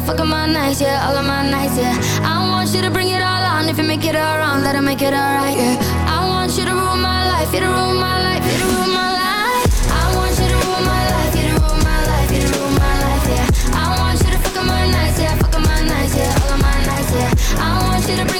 yeah, fuck my nights, yeah, all of my nights, yeah. I want you to bring it all on. If you make it all wrong, let I make it all right, yeah. I want you to rule my life, you to rule my life, you to rule my life. I want you to rule my life, you to rule my life, you to rule my life, yeah. I want you to fuck my nights, yeah, fuck my nights, yeah, all of my nights, yeah. I want you to bring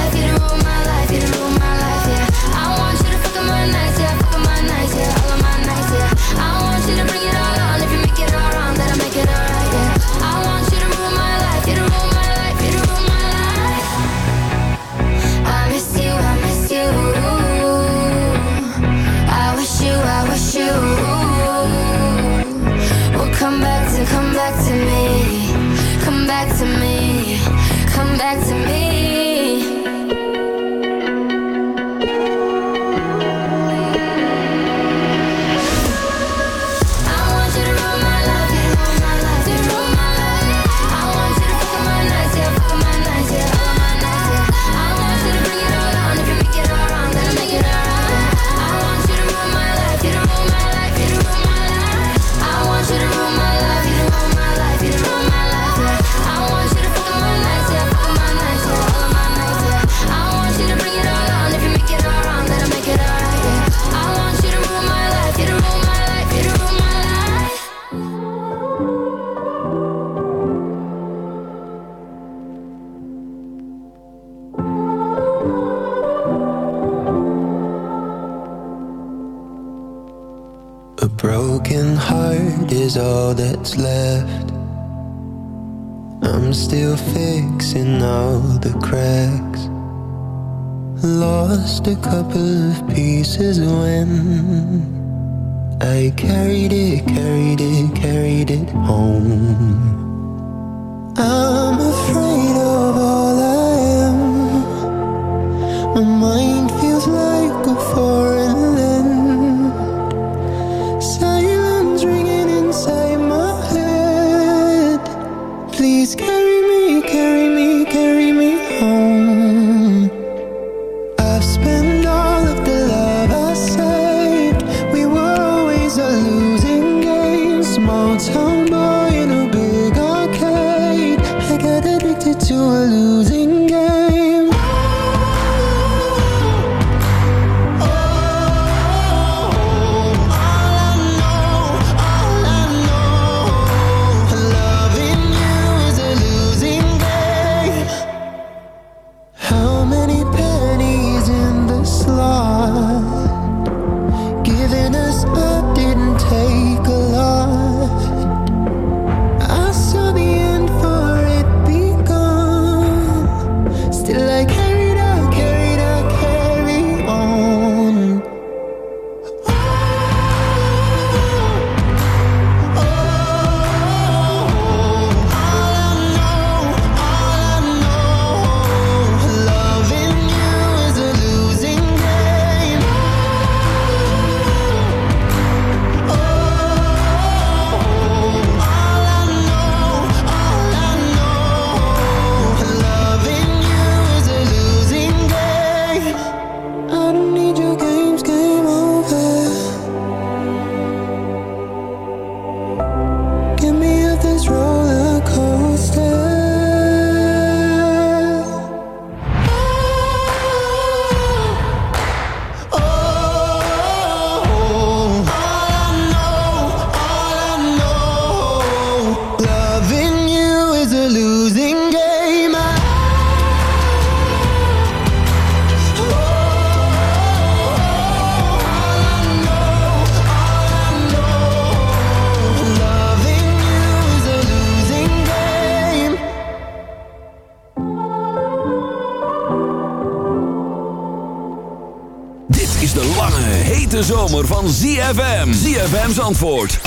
Hete zomer van ZFM. ZFM's antwoord 106.9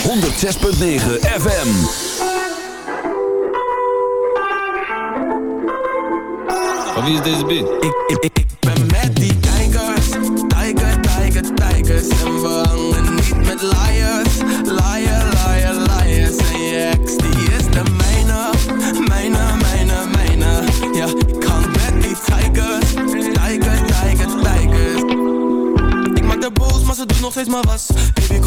FM. Van wie is deze beat? Ik, ik, ik,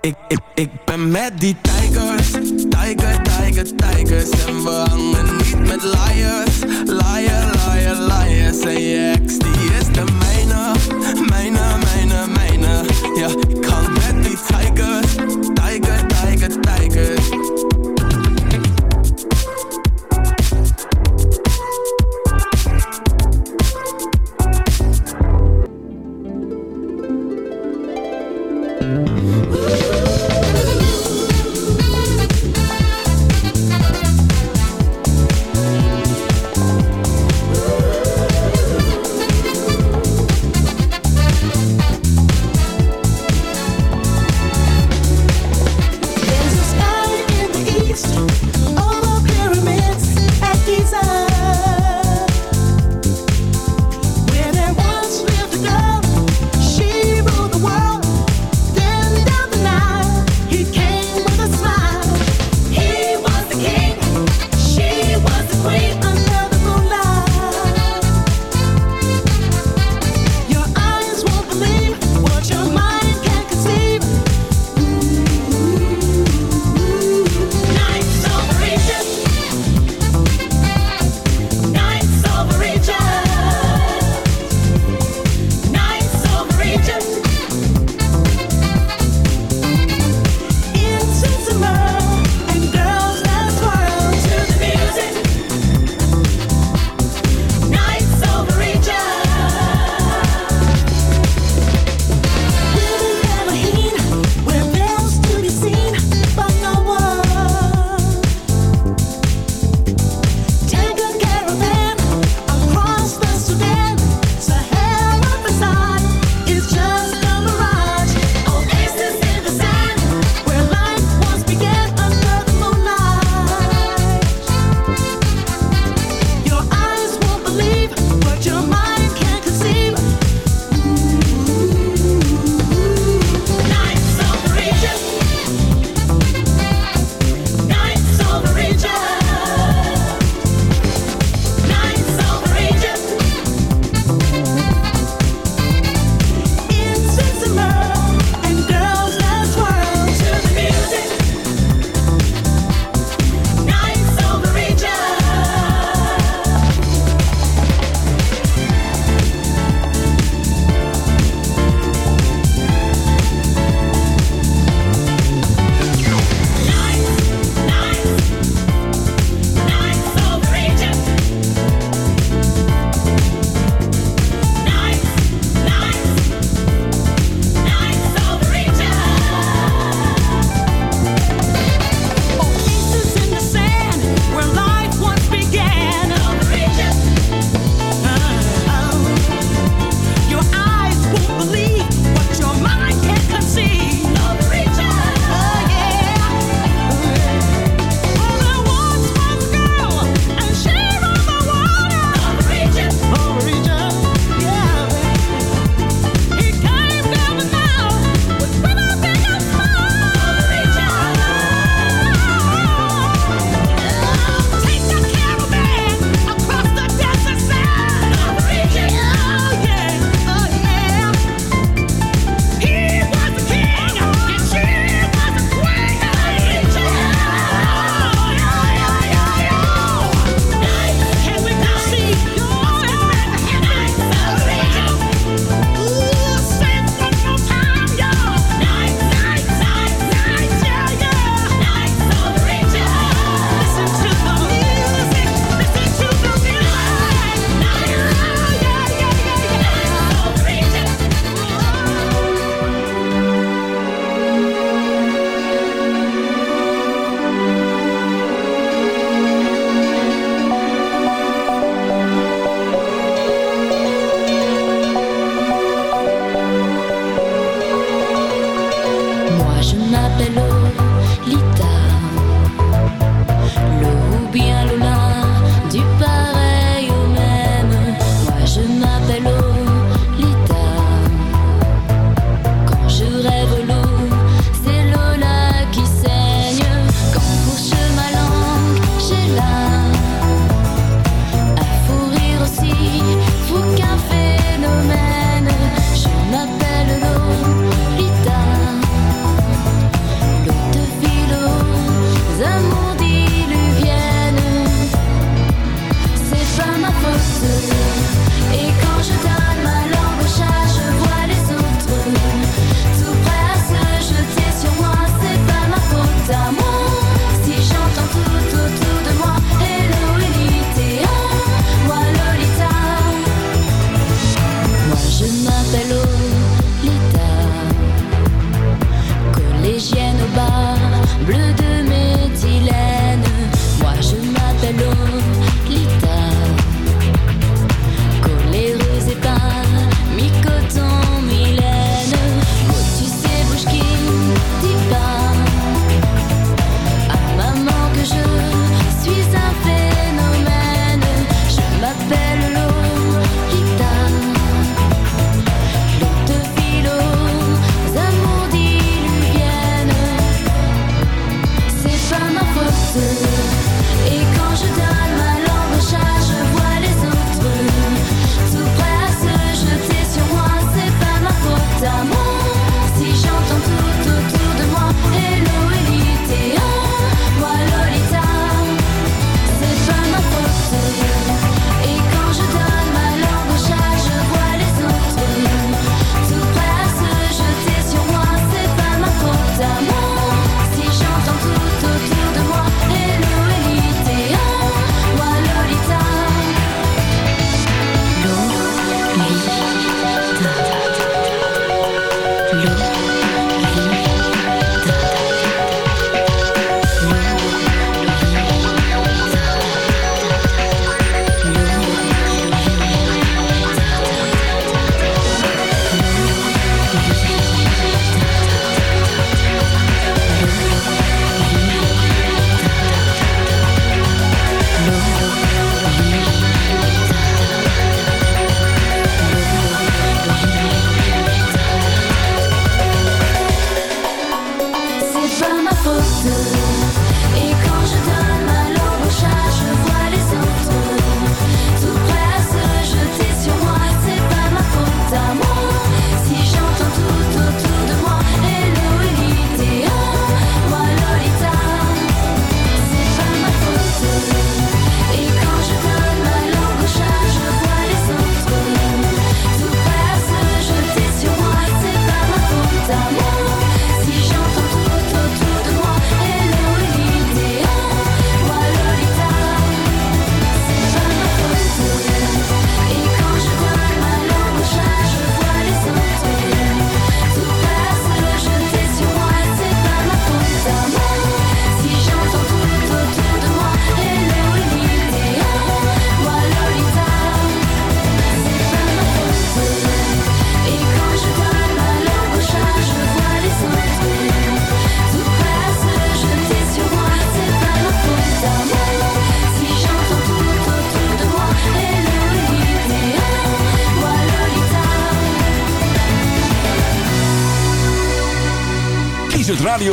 ik, ik, ik ben met die tijgers, tijger, tijger, tijgers En we hangen niet met liars, liar, liar, liars En je die is de mijne, mijne, mijne, mijne. Ja, ik hang met die tijgers,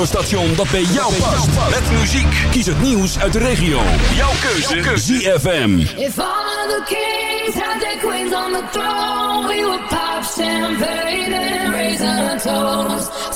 Station, dat bij jou past. Met muziek. Kies het nieuws uit de regio. Jouw keuze. Jouw keuze. ZFM. If all of the kings had their queens on the throne. We would pop champagne and raise our toast.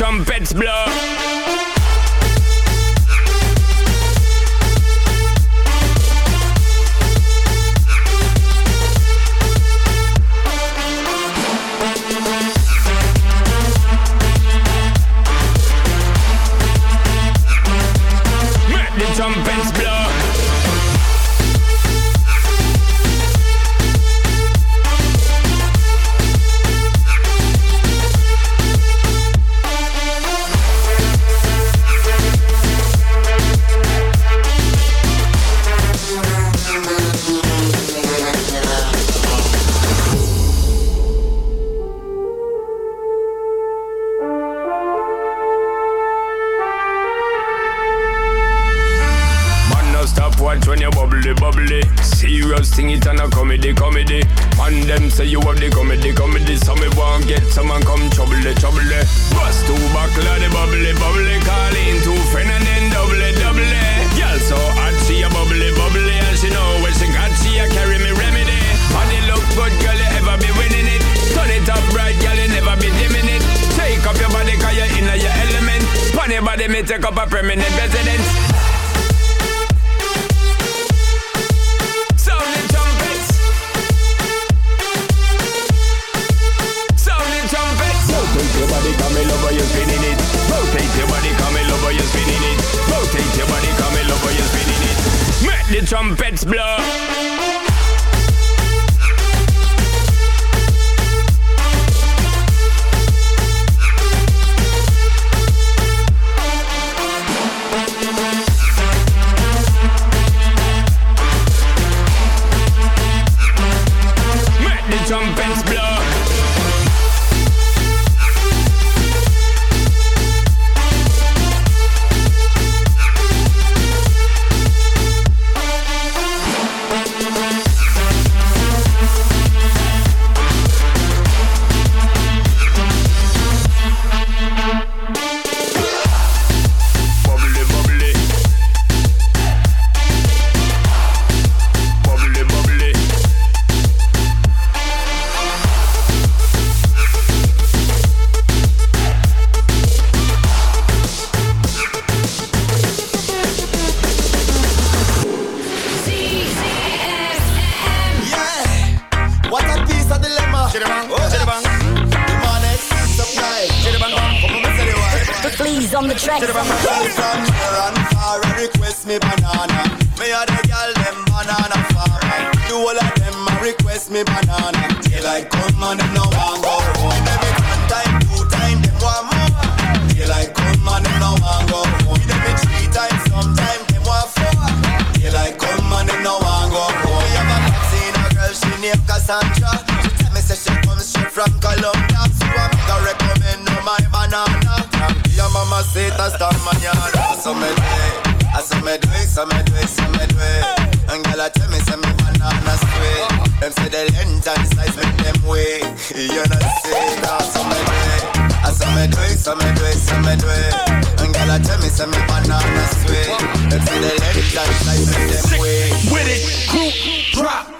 trumpets blow Body, me take up a permanent residence. Your body, come you're spinning it. Rotate your body, come you're spinning it. Rotate your body, come you're spinning it. Make the trumpets blow. Cassandra. She tell me say she comes straight from Colombia. So I'm gonna recommend her my banana. Your mama say that's the manana. So me do it, I so me do it, so me do it, so me do it. And girl, I tell me say me banana sweet. Them say the length and size make them way. You know say that, so me do it. I so me do it, so me do it, so me do it. And girl, I tell me say me banana sweet. Them say the length and size make them way. With it, crew, drop.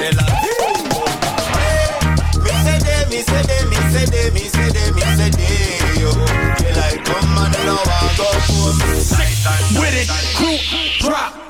c'est la come and I. With it, crew, drop.